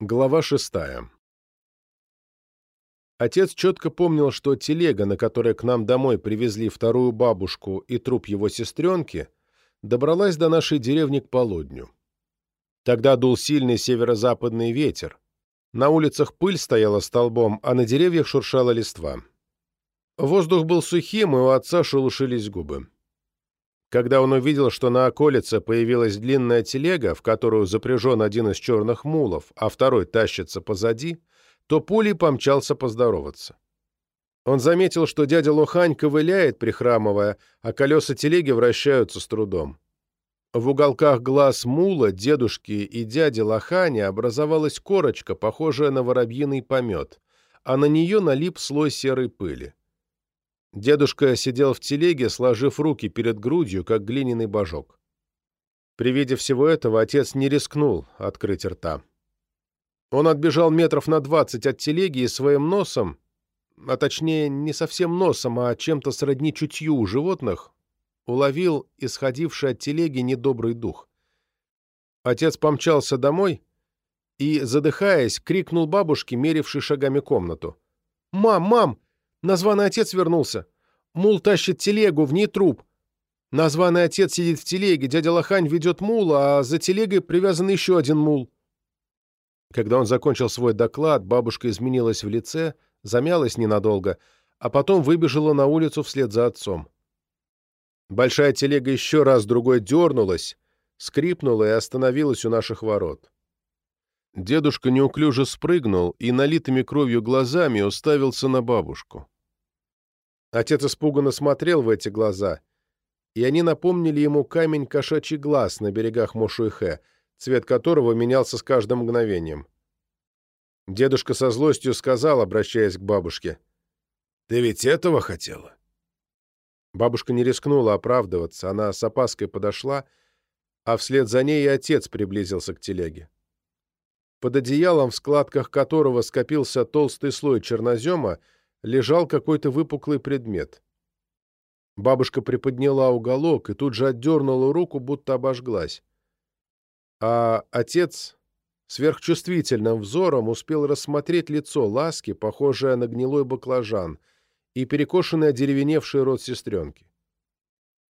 Глава шестая. Отец четко помнил, что телега, на которой к нам домой привезли вторую бабушку и труп его сестренки, добралась до нашей деревни к полудню. Тогда дул сильный северо-западный ветер. На улицах пыль стояла столбом, а на деревьях шуршала листва. Воздух был сухим, и у отца шелушились губы. Когда он увидел, что на околице появилась длинная телега, в которую запряжен один из черных мулов, а второй тащится позади, то пулей помчался поздороваться. Он заметил, что дядя Лохань ковыляет, прихрамывая, а колеса телеги вращаются с трудом. В уголках глаз мула, дедушки и дяди Лоханя образовалась корочка, похожая на воробьиный помет, а на нее налип слой серой пыли. Дедушка сидел в телеге, сложив руки перед грудью, как глиняный божок. При виде всего этого отец не рискнул открыть рта. Он отбежал метров на двадцать от телеги и своим носом, а точнее не совсем носом, а чем-то сродни чутью у животных, уловил исходивший от телеги недобрый дух. Отец помчался домой и, задыхаясь, крикнул бабушке, мерившей шагами комнату. «Мам, мам! Названный отец вернулся. Мул тащит телегу, в ней труп. Названный отец сидит в телеге, дядя Лохань ведет мула, а за телегой привязан еще один мул. Когда он закончил свой доклад, бабушка изменилась в лице, замялась ненадолго, а потом выбежала на улицу вслед за отцом. Большая телега еще раз другой дернулась, скрипнула и остановилась у наших ворот. Дедушка неуклюже спрыгнул и налитыми кровью глазами уставился на бабушку. Отец испуганно смотрел в эти глаза, и они напомнили ему камень кошачий глаз на берегах Мошуйхэ, цвет которого менялся с каждым мгновением. Дедушка со злостью сказал, обращаясь к бабушке, «Ты ведь этого хотела?» Бабушка не рискнула оправдываться, она с опаской подошла, а вслед за ней и отец приблизился к телеге. Под одеялом, в складках которого скопился толстый слой чернозема, лежал какой-то выпуклый предмет. Бабушка приподняла уголок и тут же отдернула руку, будто обожглась. А отец сверхчувствительным взором успел рассмотреть лицо Ласки, похожее на гнилой баклажан, и перекошенный одеревеневший рот сестренки.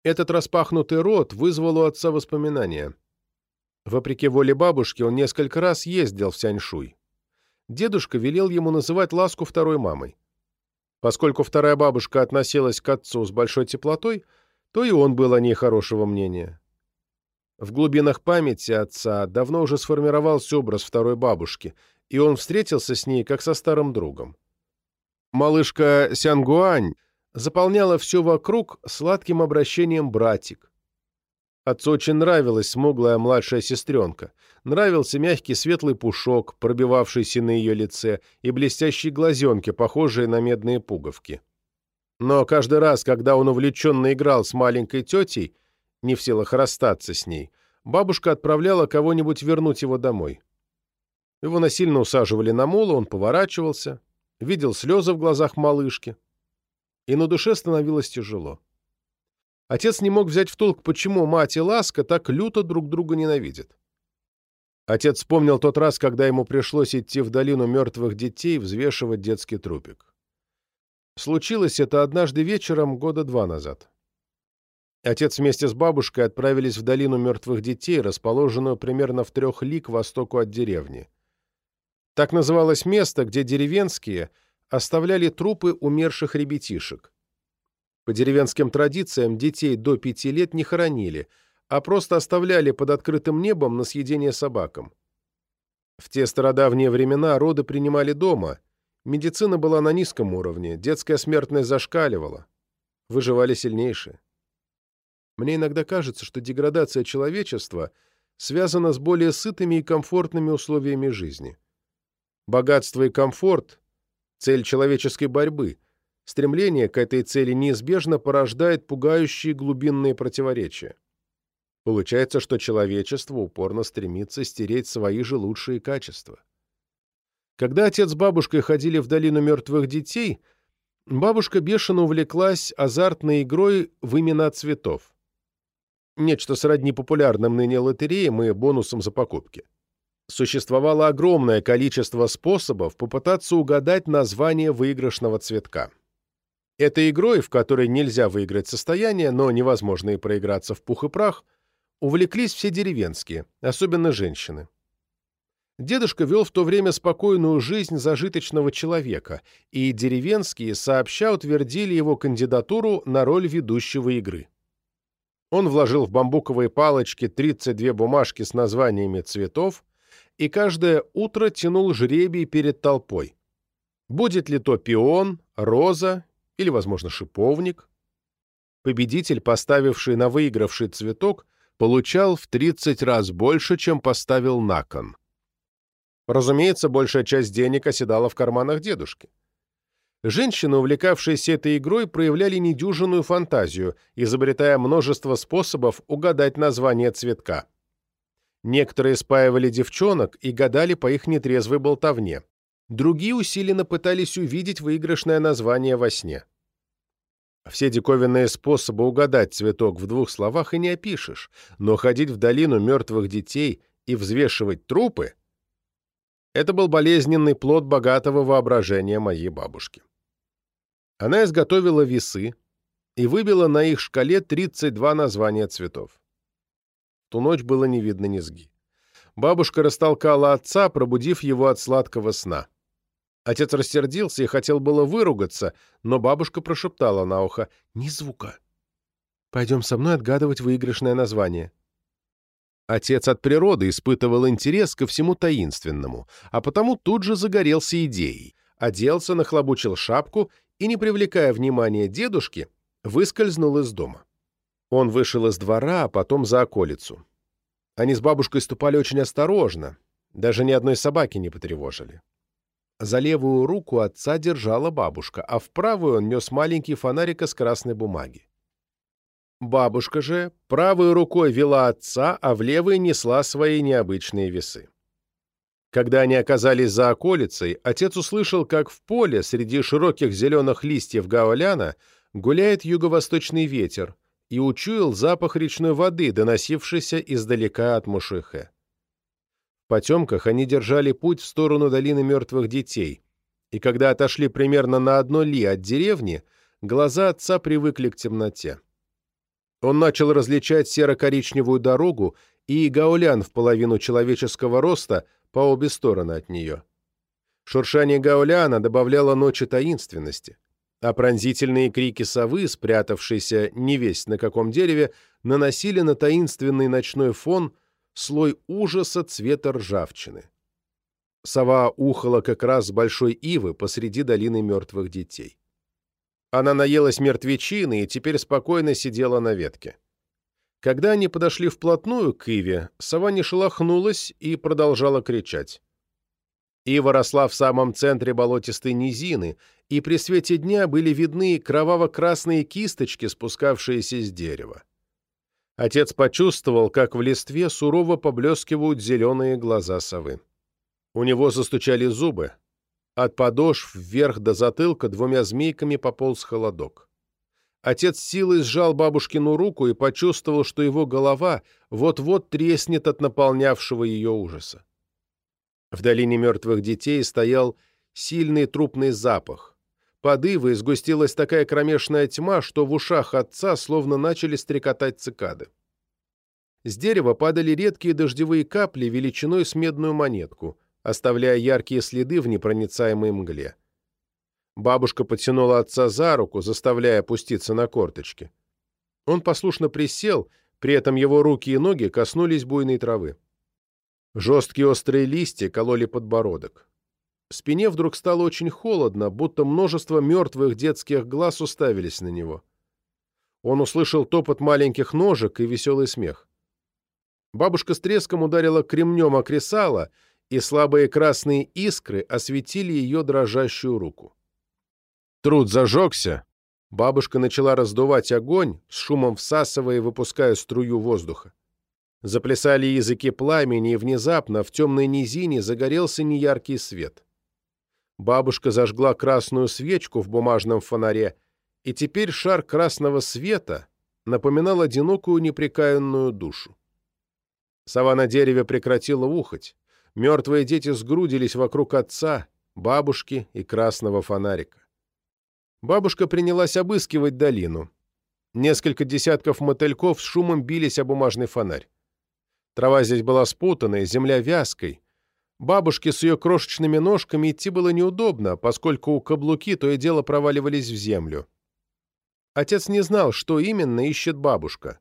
Этот распахнутый рот вызвал у отца воспоминания — Вопреки воле бабушки, он несколько раз ездил в Сяньшуй. Дедушка велел ему называть Ласку второй мамой. Поскольку вторая бабушка относилась к отцу с большой теплотой, то и он был о ней хорошего мнения. В глубинах памяти отца давно уже сформировался образ второй бабушки, и он встретился с ней как со старым другом. Малышка Сянгуань заполняла все вокруг сладким обращением братик, Отцу очень нравилась смуглая младшая сестренка. Нравился мягкий светлый пушок, пробивавшийся на ее лице, и блестящие глазенки, похожие на медные пуговки. Но каждый раз, когда он увлеченно играл с маленькой тетей, не в силах расстаться с ней, бабушка отправляла кого-нибудь вернуть его домой. Его насильно усаживали на мула, он поворачивался, видел слезы в глазах малышки, и на душе становилось тяжело. Отец не мог взять в толк, почему мать и Ласка так люто друг друга ненавидят. Отец вспомнил тот раз, когда ему пришлось идти в долину мертвых детей взвешивать детский трупик. Случилось это однажды вечером года два назад. Отец вместе с бабушкой отправились в долину мертвых детей, расположенную примерно в трех лиг востоку от деревни. Так называлось место, где деревенские оставляли трупы умерших ребятишек. По деревенским традициям детей до пяти лет не хоронили, а просто оставляли под открытым небом на съедение собакам. В те стародавние времена роды принимали дома, медицина была на низком уровне, детская смертность зашкаливала, выживали сильнейшие. Мне иногда кажется, что деградация человечества связана с более сытыми и комфортными условиями жизни. Богатство и комфорт – цель человеческой борьбы – Стремление к этой цели неизбежно порождает пугающие глубинные противоречия. Получается, что человечество упорно стремится стереть свои же лучшие качества. Когда отец с бабушкой ходили в долину мертвых детей, бабушка бешено увлеклась азартной игрой в имена цветов. Нечто сродни популярным ныне лотереям и бонусам за покупки. Существовало огромное количество способов попытаться угадать название выигрышного цветка. Этой игрой, в которой нельзя выиграть состояние, но невозможно и проиграться в пух и прах, увлеклись все деревенские, особенно женщины. Дедушка вел в то время спокойную жизнь зажиточного человека, и деревенские сообща утвердили его кандидатуру на роль ведущего игры. Он вложил в бамбуковые палочки 32 бумажки с названиями цветов и каждое утро тянул жребий перед толпой. Будет ли то пион, роза или, возможно, шиповник? Победитель, поставивший на выигравший цветок, получал в 30 раз больше, чем поставил на кон. Разумеется, большая часть денег оседала в карманах дедушки. Женщины, увлекавшиеся этой игрой, проявляли недюжинную фантазию, изобретая множество способов угадать название цветка. Некоторые спаивали девчонок и гадали по их нетрезвой болтовне. Другие усиленно пытались увидеть выигрышное название во сне. Все диковинные способы угадать цветок в двух словах и не опишешь, но ходить в долину мертвых детей и взвешивать трупы — это был болезненный плод богатого воображения моей бабушки. Она изготовила весы и выбила на их шкале 32 названия цветов. Ту ночь было не видно низги. Бабушка растолкала отца, пробудив его от сладкого сна. Отец рассердился и хотел было выругаться, но бабушка прошептала на ухо «Ни звука». «Пойдем со мной отгадывать выигрышное название». Отец от природы испытывал интерес ко всему таинственному, а потому тут же загорелся идеей. Оделся, нахлобучил шапку и, не привлекая внимания дедушки, выскользнул из дома. Он вышел из двора, а потом за околицу. Они с бабушкой ступали очень осторожно, даже ни одной собаки не потревожили. За левую руку отца держала бабушка, а в правую он нес маленький фонарик из красной бумаги. Бабушка же правой рукой вела отца, а в левой несла свои необычные весы. Когда они оказались за околицей, отец услышал, как в поле среди широких зеленых листьев гауляна гуляет юго-восточный ветер, и учуял запах речной воды, доносившийся издалека от Мушихе. Потемках они держали путь в сторону долины мертвых детей, и когда отошли примерно на одно ли от деревни, глаза отца привыкли к темноте. Он начал различать серо-коричневую дорогу и гаулян в половину человеческого роста по обе стороны от нее. Шуршание гауляна добавляло ночи таинственности, а пронзительные крики совы, спрятавшейся невесть на каком дереве, наносили на таинственный ночной фон – слой ужаса цвета ржавчины. Сова ухала как раз с большой ивы посреди долины мертвых детей. Она наелась мертвечины и теперь спокойно сидела на ветке. Когда они подошли вплотную к иве, сова не шелохнулась и продолжала кричать. Ива росла в самом центре болотистой низины, и при свете дня были видны кроваво-красные кисточки, спускавшиеся с дерева. Отец почувствовал, как в листве сурово поблескивают зеленые глаза совы. У него застучали зубы. От подошв вверх до затылка двумя змейками пополз холодок. Отец силой сжал бабушкину руку и почувствовал, что его голова вот-вот треснет от наполнявшего ее ужаса. В долине мертвых детей стоял сильный трупный запах, под Ивой сгустилась такая кромешная тьма, что в ушах отца словно начали стрекотать цикады. С дерева падали редкие дождевые капли величиной с медную монетку, оставляя яркие следы в непроницаемой мгле. Бабушка потянула отца за руку, заставляя опуститься на корточки. Он послушно присел, при этом его руки и ноги коснулись буйной травы. Жесткие острые листья кололи подбородок. Спине вдруг стало очень холодно, будто множество мертвых детских глаз уставились на него. Он услышал топот маленьких ножек и веселый смех. Бабушка с треском ударила кремнем о кресало, и слабые красные искры осветили ее дрожащую руку. Труд зажегся. Бабушка начала раздувать огонь, с шумом всасывая и выпуская струю воздуха. Заплясали языки пламени, и внезапно в темной низине загорелся неяркий свет. Бабушка зажгла красную свечку в бумажном фонаре, и теперь шар красного света напоминал одинокую непрекаянную душу. Сова на дереве прекратила ухать. Мертвые дети сгрудились вокруг отца, бабушки и красного фонарика. Бабушка принялась обыскивать долину. Несколько десятков мотыльков с шумом бились о бумажный фонарь. Трава здесь была спутанной, земля вязкой. Бабушке с ее крошечными ножками идти было неудобно, поскольку каблуки то и дело проваливались в землю. Отец не знал, что именно ищет бабушка.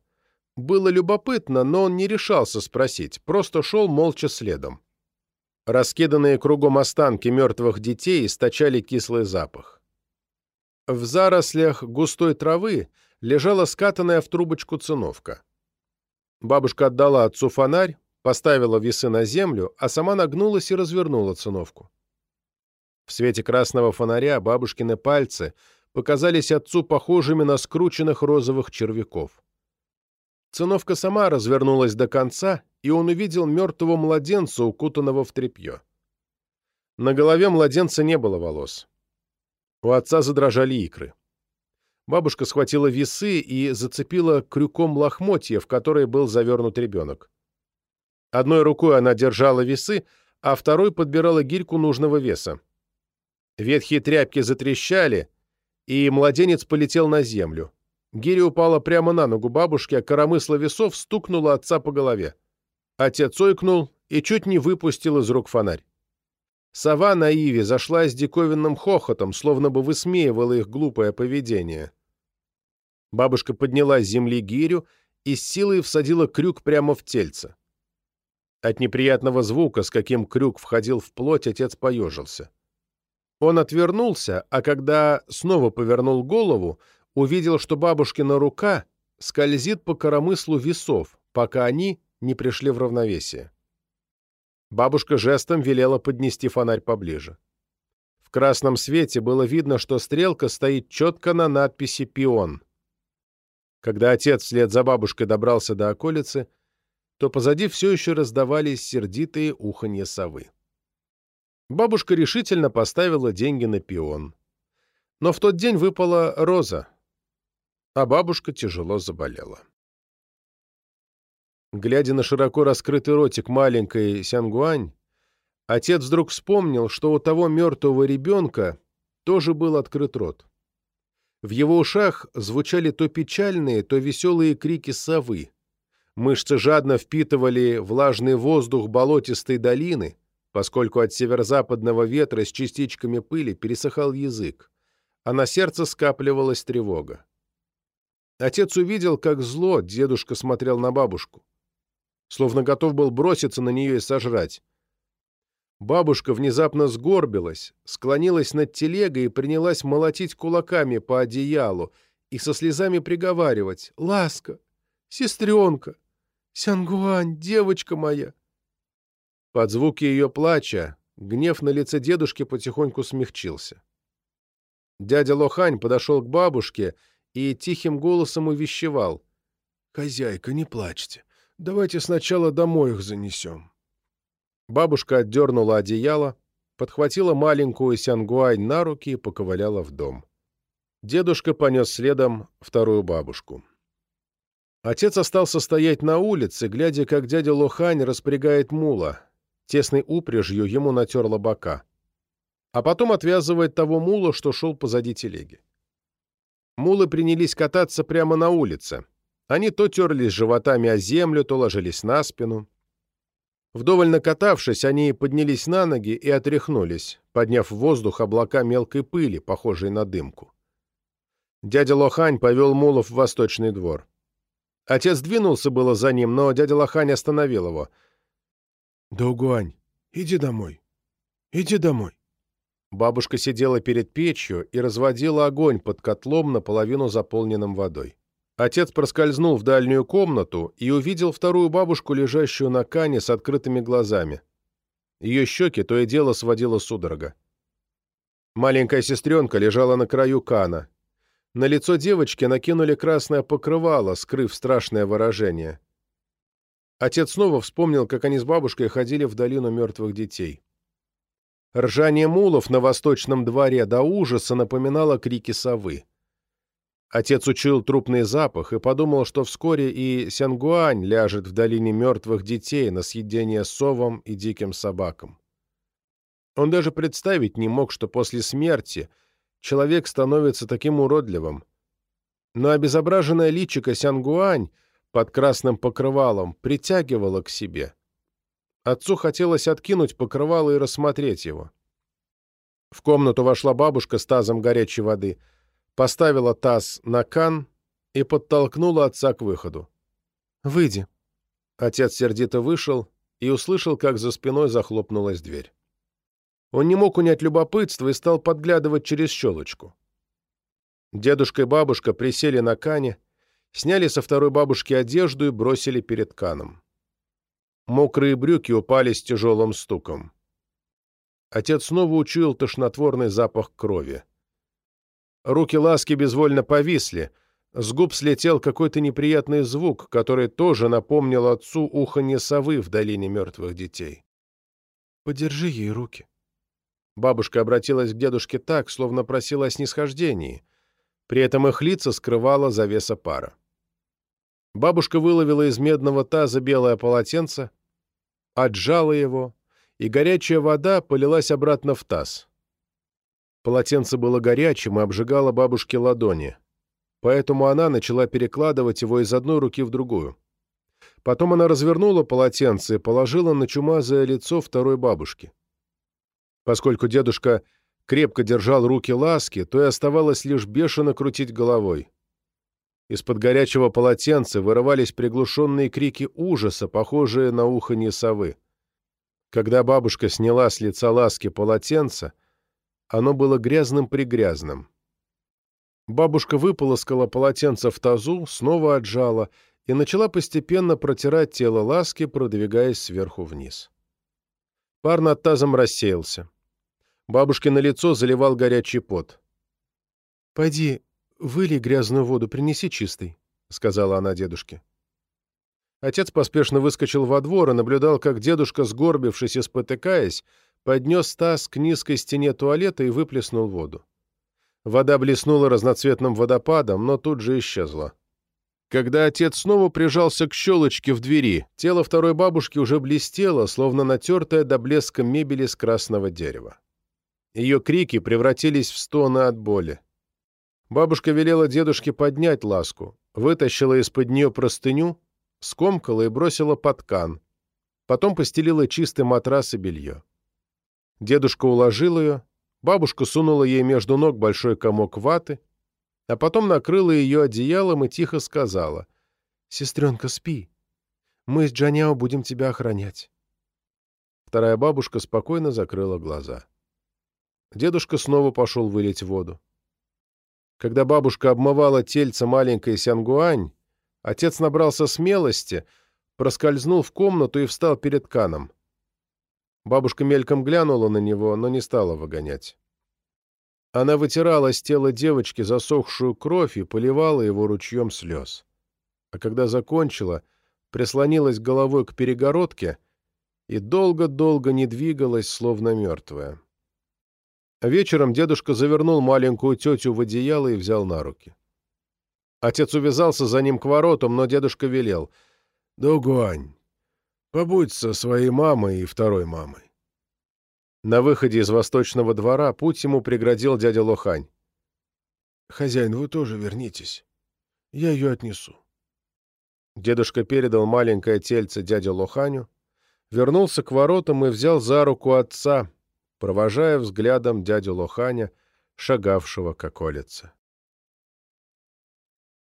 Было любопытно, но он не решался спросить, просто шел молча следом. Раскиданные кругом останки мертвых детей источали кислый запах. В зарослях густой травы лежала скатанная в трубочку циновка. Бабушка отдала отцу фонарь, поставила весы на землю, а сама нагнулась и развернула циновку. В свете красного фонаря бабушкины пальцы показались отцу похожими на скрученных розовых червяков. Циновка сама развернулась до конца, и он увидел мертвого младенца, укутанного в тряпье. На голове младенца не было волос. У отца задрожали икры. Бабушка схватила весы и зацепила крюком лохмотья, в которые был завернут ребенок. Одной рукой она держала весы, а второй подбирала гирьку нужного веса. Ветхие тряпки затрещали, и младенец полетел на землю. Гиря упала прямо на ногу бабушки, а коромысла весов стукнула отца по голове. Отец ойкнул и чуть не выпустил из рук фонарь. Сова на Иве зашла с диковинным хохотом, словно бы высмеивала их глупое поведение. Бабушка подняла с земли гирю и с силой всадила крюк прямо в тельце. От неприятного звука, с каким крюк входил в плоть, отец поежился. Он отвернулся, а когда снова повернул голову, увидел, что бабушкина рука скользит по коромыслу весов, пока они не пришли в равновесие. Бабушка жестом велела поднести фонарь поближе. В красном свете было видно, что стрелка стоит четко на надписи «Пион». Когда отец вслед за бабушкой добрался до околицы, то позади все еще раздавались сердитые уханье совы. Бабушка решительно поставила деньги на пион. Но в тот день выпала роза, а бабушка тяжело заболела. Глядя на широко раскрытый ротик маленькой Сянгуань, отец вдруг вспомнил, что у того мертвого ребенка тоже был открыт рот. В его ушах звучали то печальные, то веселые крики совы. Мышцы жадно впитывали влажный воздух болотистой долины, поскольку от северо-западного ветра с частичками пыли пересыхал язык, а на сердце скапливалась тревога. Отец увидел, как зло дедушка смотрел на бабушку словно готов был броситься на нее и сожрать. Бабушка внезапно сгорбилась, склонилась над телегой и принялась молотить кулаками по одеялу и со слезами приговаривать «Ласка! Сестренка! Сянгуань, девочка моя!» Под звуки ее плача гнев на лице дедушки потихоньку смягчился. Дядя Лохань подошел к бабушке и тихим голосом увещевал. «Хозяйка, не плачьте. Давайте сначала домой их занесем». Бабушка отдернула одеяло, подхватила маленькую Сянгуань на руки и поковыляла в дом. Дедушка понес следом вторую бабушку. Отец остался стоять на улице, глядя, как дядя Лохань распрягает мула. Тесной упряжью ему натерла бока. А потом отвязывает того мула, что шел позади телеги. Мулы принялись кататься прямо на улице. Они то терлись животами о землю, то ложились на спину. Вдоволь накатавшись, они поднялись на ноги и отряхнулись, подняв в воздух облака мелкой пыли, похожей на дымку. Дядя Лохань повел Мулов в восточный двор. Отец двинулся было за ним, но дядя Лохань остановил его. «Даугуань, иди домой. Иди домой». Бабушка сидела перед печью и разводила огонь под котлом, наполовину заполненным водой. Отец проскользнул в дальнюю комнату и увидел вторую бабушку, лежащую на кане с открытыми глазами. Ее щеки то и дело сводило судорога. Маленькая сестренка лежала на краю кана. На лицо девочки накинули красное покрывало, скрыв страшное выражение. Отец снова вспомнил, как они с бабушкой ходили в долину мертвых детей. Ржание мулов на восточном дворе до ужаса напоминало крики совы. Отец учил трупный запах и подумал, что вскоре и Сянгуань ляжет в долине мертвых детей на съедение совам и диким собакам. Он даже представить не мог, что после смерти человек становится таким уродливым. Но обезображенное личико Сянгуань под красным покрывалом притягивало к себе. Отцу хотелось откинуть покрывало и рассмотреть его. В комнату вошла бабушка с тазом горячей воды, поставила таз на кан и подтолкнула отца к выходу. «Выйди». Отец сердито вышел и услышал, как за спиной захлопнулась дверь. Он не мог унять любопытство и стал подглядывать через щелочку. Дедушка и бабушка присели на кане, сняли со второй бабушки одежду и бросили перед каном. Мокрые брюки упали с тяжелым стуком. Отец снова учуял тошнотворный запах крови. Руки Ласки безвольно повисли, с губ слетел какой-то неприятный звук, который тоже напомнил отцу уханье совы в долине мертвых детей. «Подержи ей руки», Бабушка обратилась к дедушке так, словно просила о снисхождении. При этом их лица скрывала завеса пара. Бабушка выловила из медного таза белое полотенце, отжала его, и горячая вода полилась обратно в таз. Полотенце было горячим и обжигало бабушке ладони, поэтому она начала перекладывать его из одной руки в другую. Потом она развернула полотенце и положила на чумазое лицо второй бабушки. Поскольку дедушка крепко держал руки ласки, то и оставалось лишь бешено крутить головой. Из-под горячего полотенца вырывались приглушенные крики ужаса, похожие на уханье совы. Когда бабушка сняла с лица ласки полотенце, оно было грязным-пригрязным. Бабушка выполоскала полотенце в тазу, снова отжала и начала постепенно протирать тело ласки, продвигаясь сверху вниз. Пар над тазом рассеялся. Бабушкино лицо заливал горячий пот. «Пойди, вылей грязную воду, принеси чистой», — сказала она дедушке. Отец поспешно выскочил во двор и наблюдал, как дедушка, сгорбившись и спотыкаясь, поднес таз к низкой стене туалета и выплеснул воду. Вода блеснула разноцветным водопадом, но тут же исчезла. Когда отец снова прижался к щелочке в двери, тело второй бабушки уже блестело, словно натертое до блеска мебель из красного дерева. Ее крики превратились в стоны от боли. Бабушка велела дедушке поднять ласку, вытащила из-под нее простыню, скомкала и бросила под кан. Потом постелила чистый матрас и белье. Дедушка уложил ее, бабушка сунула ей между ног большой комок ваты, а потом накрыла ее одеялом и тихо сказала, «Сестренка, спи. Мы с Джаняо будем тебя охранять». Вторая бабушка спокойно закрыла глаза. Дедушка снова пошел вылить воду. Когда бабушка обмывала тельце маленькой Сянгуань, отец набрался смелости, проскользнул в комнату и встал перед Каном. Бабушка мельком глянула на него, но не стала выгонять. Она вытирала с тела девочки засохшую кровь и поливала его ручьем слез. А когда закончила, прислонилась головой к перегородке и долго-долго не двигалась, словно мертвая. Вечером дедушка завернул маленькую тетю в одеяло и взял на руки. Отец увязался за ним к воротам, но дедушка велел. «Дугуань, побудь со своей мамой и второй мамой». На выходе из восточного двора путь ему преградил дядя Лохань. «Хозяин, вы тоже вернитесь. Я ее отнесу». Дедушка передал маленькое тельце дяде Лоханю, вернулся к воротам и взял за руку отца, провожая взглядом дядю Лоханя, шагавшего к околице.